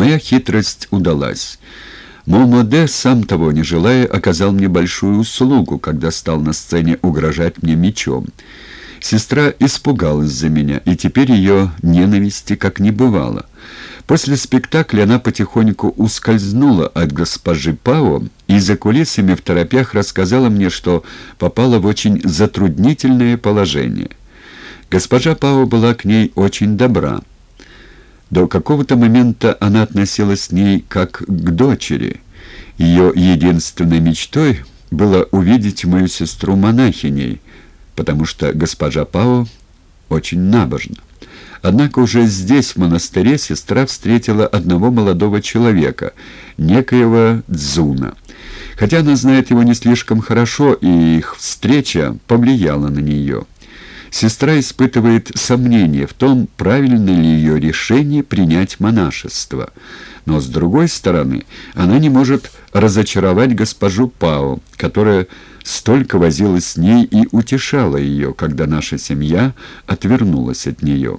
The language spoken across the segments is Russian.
Моя хитрость удалась. Момоде, сам того не желая, оказал мне большую услугу, когда стал на сцене угрожать мне мечом. Сестра испугалась за меня, и теперь ее ненависти как не бывало. После спектакля она потихоньку ускользнула от госпожи Пао и за кулисами в торопях рассказала мне, что попала в очень затруднительное положение. Госпожа Пао была к ней очень добра. До какого-то момента она относилась с ней как к дочери. Ее единственной мечтой было увидеть мою сестру монахиней, потому что госпожа Пао очень набожна. Однако уже здесь, в монастыре, сестра встретила одного молодого человека, некоего Дзуна. Хотя она знает его не слишком хорошо, и их встреча повлияла на нее. Сестра испытывает сомнение в том, правильно ли ее решение принять монашество. Но, с другой стороны, она не может разочаровать госпожу Пао, которая столько возилась с ней и утешала ее, когда наша семья отвернулась от нее.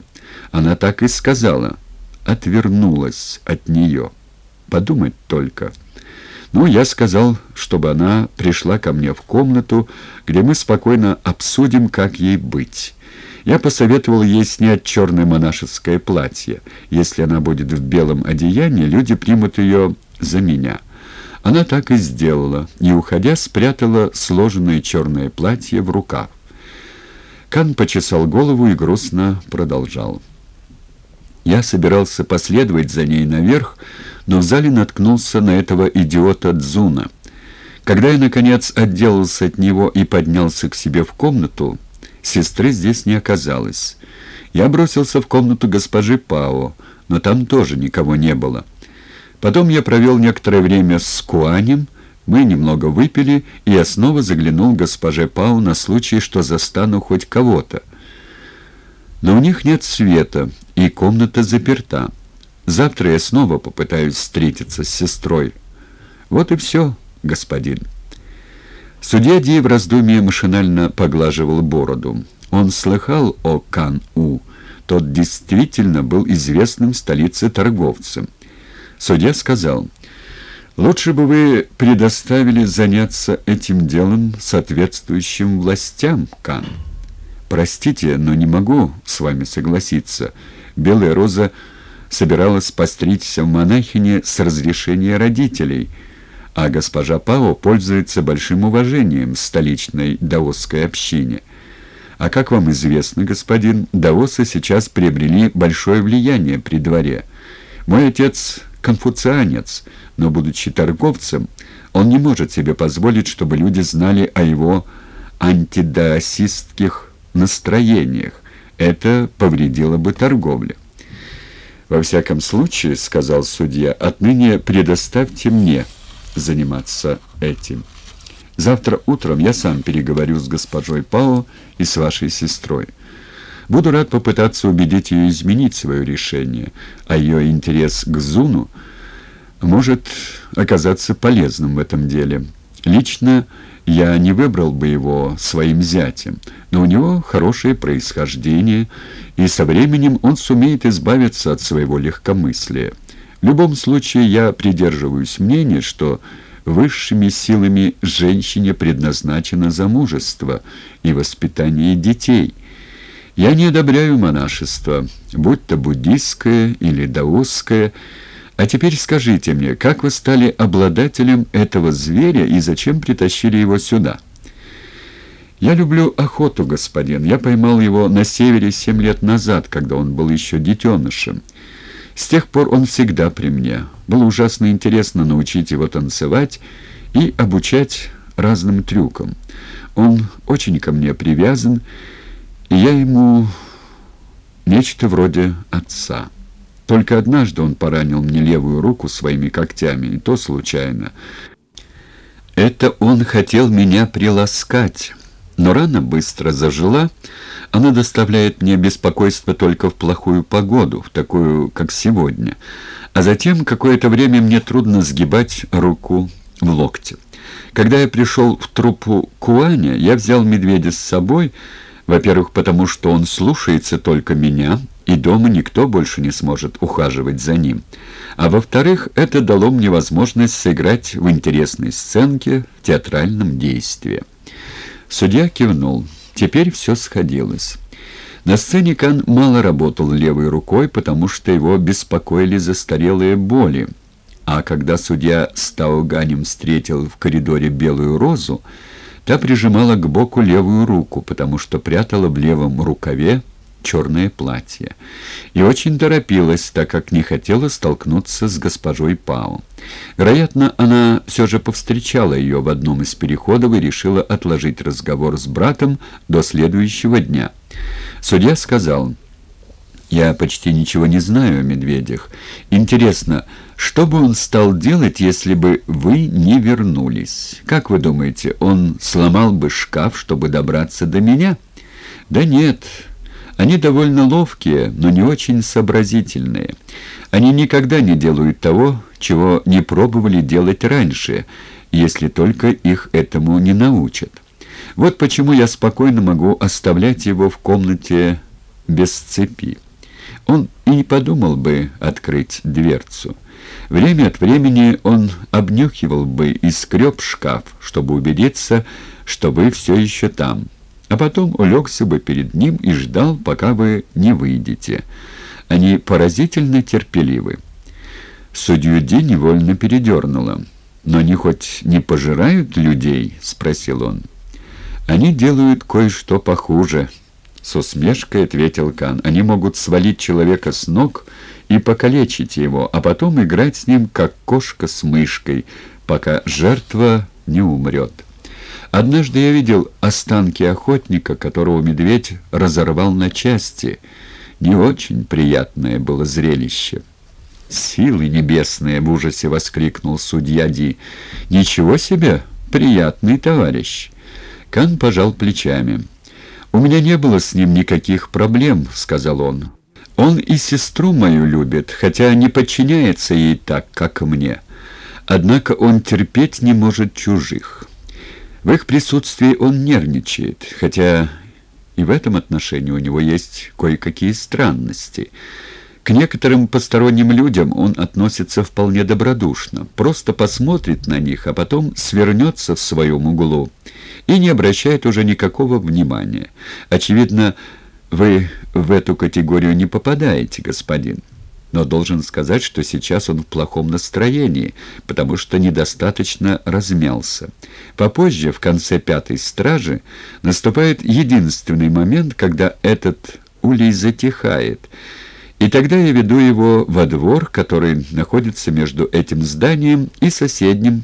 Она так и сказала «отвернулась от нее». Подумать только. Ну, я сказал, чтобы она пришла ко мне в комнату, где мы спокойно обсудим, как ей быть. Я посоветовал ей снять черное монашеское платье. Если она будет в белом одеянии, люди примут ее за меня. Она так и сделала, и, уходя, спрятала сложенное черное платье в рукав. Кан почесал голову и грустно продолжал. Я собирался последовать за ней наверх, но в зале наткнулся на этого идиота Дзуна. Когда я, наконец, отделался от него и поднялся к себе в комнату, сестры здесь не оказалось. Я бросился в комнату госпожи Пао, но там тоже никого не было. Потом я провел некоторое время с Куанем, мы немного выпили, и я снова заглянул к госпоже Пау на случай, что застану хоть кого-то. Но у них нет света, и комната заперта. Завтра я снова попытаюсь встретиться с сестрой. Вот и все, господин. Судья Ди в раздумье машинально поглаживал бороду. Он слыхал о Кан-У. Тот действительно был известным в столице торговцем. Судья сказал, «Лучше бы вы предоставили заняться этим делом соответствующим властям, Кан». «Простите, но не могу с вами согласиться. Белая роза собиралась постричься в монахине с разрешения родителей, а госпожа Пао пользуется большим уважением в столичной даосской общине. А как вам известно, господин, даосы сейчас приобрели большое влияние при дворе. Мой отец конфуцианец, но, будучи торговцем, он не может себе позволить, чтобы люди знали о его антидаосистских настроениях. Это повредило бы торговле. «Во всяком случае, — сказал судья, — отныне предоставьте мне заниматься этим. Завтра утром я сам переговорю с госпожой Пао и с вашей сестрой. Буду рад попытаться убедить ее изменить свое решение, а ее интерес к Зуну может оказаться полезным в этом деле. Лично я не выбрал бы его своим зятем, но у него хорошее происхождение, и со временем он сумеет избавиться от своего легкомыслия. В любом случае я придерживаюсь мнения, что высшими силами женщине предназначено замужество и воспитание детей. Я не одобряю монашество, будь то буддистское или даосское, а теперь скажите мне, как вы стали обладателем этого зверя и зачем притащили его сюда? Я люблю охоту, господин. Я поймал его на севере семь лет назад, когда он был еще детенышем. С тех пор он всегда при мне. Было ужасно интересно научить его танцевать и обучать разным трюкам. Он очень ко мне привязан, и я ему нечто вроде отца». Только однажды он поранил мне левую руку своими когтями, и то случайно. Это он хотел меня приласкать, но рана быстро зажила. Она доставляет мне беспокойство только в плохую погоду, в такую, как сегодня. А затем какое-то время мне трудно сгибать руку в локте. Когда я пришел в труппу Куаня, я взял медведя с собой, во-первых, потому что он слушается только меня, и дома никто больше не сможет ухаживать за ним. А во-вторых, это дало мне возможность сыграть в интересной сценке в театральном действии. Судья кивнул. Теперь все сходилось. На сцене Кан мало работал левой рукой, потому что его беспокоили застарелые боли. А когда судья с Тауганем встретил в коридоре белую розу, та прижимала к боку левую руку, потому что прятала в левом рукаве черное платье. И очень торопилась, так как не хотела столкнуться с госпожой Пау. Вероятно, она все же повстречала ее в одном из переходов и решила отложить разговор с братом до следующего дня. Судья сказал... Я почти ничего не знаю о медведях. Интересно, что бы он стал делать, если бы вы не вернулись? Как вы думаете, он сломал бы шкаф, чтобы добраться до меня? Да нет, они довольно ловкие, но не очень сообразительные. Они никогда не делают того, чего не пробовали делать раньше, если только их этому не научат. Вот почему я спокойно могу оставлять его в комнате без цепи он и не подумал бы открыть дверцу. Время от времени он обнюхивал бы и скреб шкаф, чтобы убедиться, что вы все еще там, а потом улегся бы перед ним и ждал, пока вы не выйдете. Они поразительно терпеливы. Судью Ди невольно передернуло. «Но они хоть не пожирают людей?» — спросил он. «Они делают кое-что похуже». С усмешкой ответил Кан. Они могут свалить человека с ног и покалечить его, а потом играть с ним, как кошка с мышкой, пока жертва не умрет. Однажды я видел останки охотника, которого медведь разорвал на части. Не очень приятное было зрелище. «Силы небесные!» — в ужасе воскликнул судья Ди. «Ничего себе! Приятный товарищ!» Кан пожал плечами. «У меня не было с ним никаких проблем», — сказал он. «Он и сестру мою любит, хотя не подчиняется ей так, как мне. Однако он терпеть не может чужих. В их присутствии он нервничает, хотя и в этом отношении у него есть кое-какие странности». К некоторым посторонним людям он относится вполне добродушно, просто посмотрит на них, а потом свернется в своем углу и не обращает уже никакого внимания. Очевидно, вы в эту категорию не попадаете, господин. Но должен сказать, что сейчас он в плохом настроении, потому что недостаточно размялся. Попозже, в конце пятой стражи, наступает единственный момент, когда этот улей затихает — и тогда я веду его во двор, который находится между этим зданием и соседним,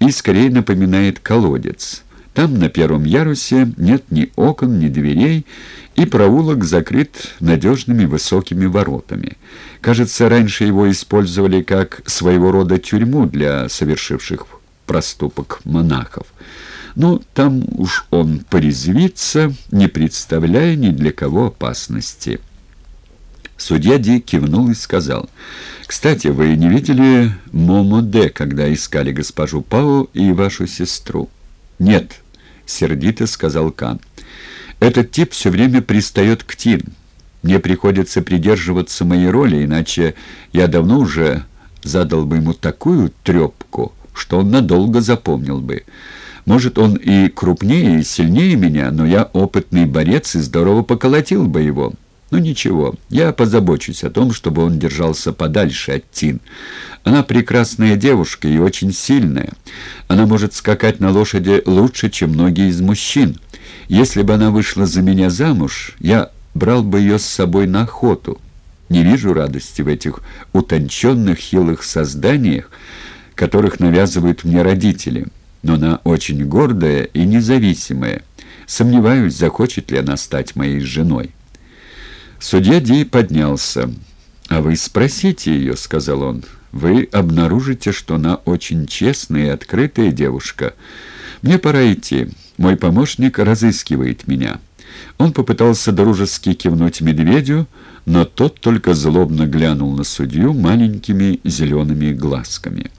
и скорее напоминает колодец. Там на первом ярусе нет ни окон, ни дверей, и проулок закрыт надежными высокими воротами. Кажется, раньше его использовали как своего рода тюрьму для совершивших проступок монахов. Но там уж он порезвится, не представляя ни для кого опасности». Судья Ди кивнул и сказал, «Кстати, вы не видели Момо Де, когда искали госпожу Пау и вашу сестру?» «Нет», — сердито сказал Кан. «Этот тип все время пристает к Тин. Мне приходится придерживаться моей роли, иначе я давно уже задал бы ему такую трепку, что он надолго запомнил бы. Может, он и крупнее, и сильнее меня, но я опытный борец и здорово поколотил бы его». Ну ничего, я позабочусь о том, чтобы он держался подальше от Тин. Она прекрасная девушка и очень сильная. Она может скакать на лошади лучше, чем многие из мужчин. Если бы она вышла за меня замуж, я брал бы ее с собой на охоту. Не вижу радости в этих утонченных, хилых созданиях, которых навязывают мне родители. Но она очень гордая и независимая. Сомневаюсь, захочет ли она стать моей женой. Судья Ди поднялся. «А вы спросите ее», — сказал он. «Вы обнаружите, что она очень честная и открытая девушка. Мне пора идти. Мой помощник разыскивает меня». Он попытался дружески кивнуть медведю, но тот только злобно глянул на судью маленькими зелеными глазками.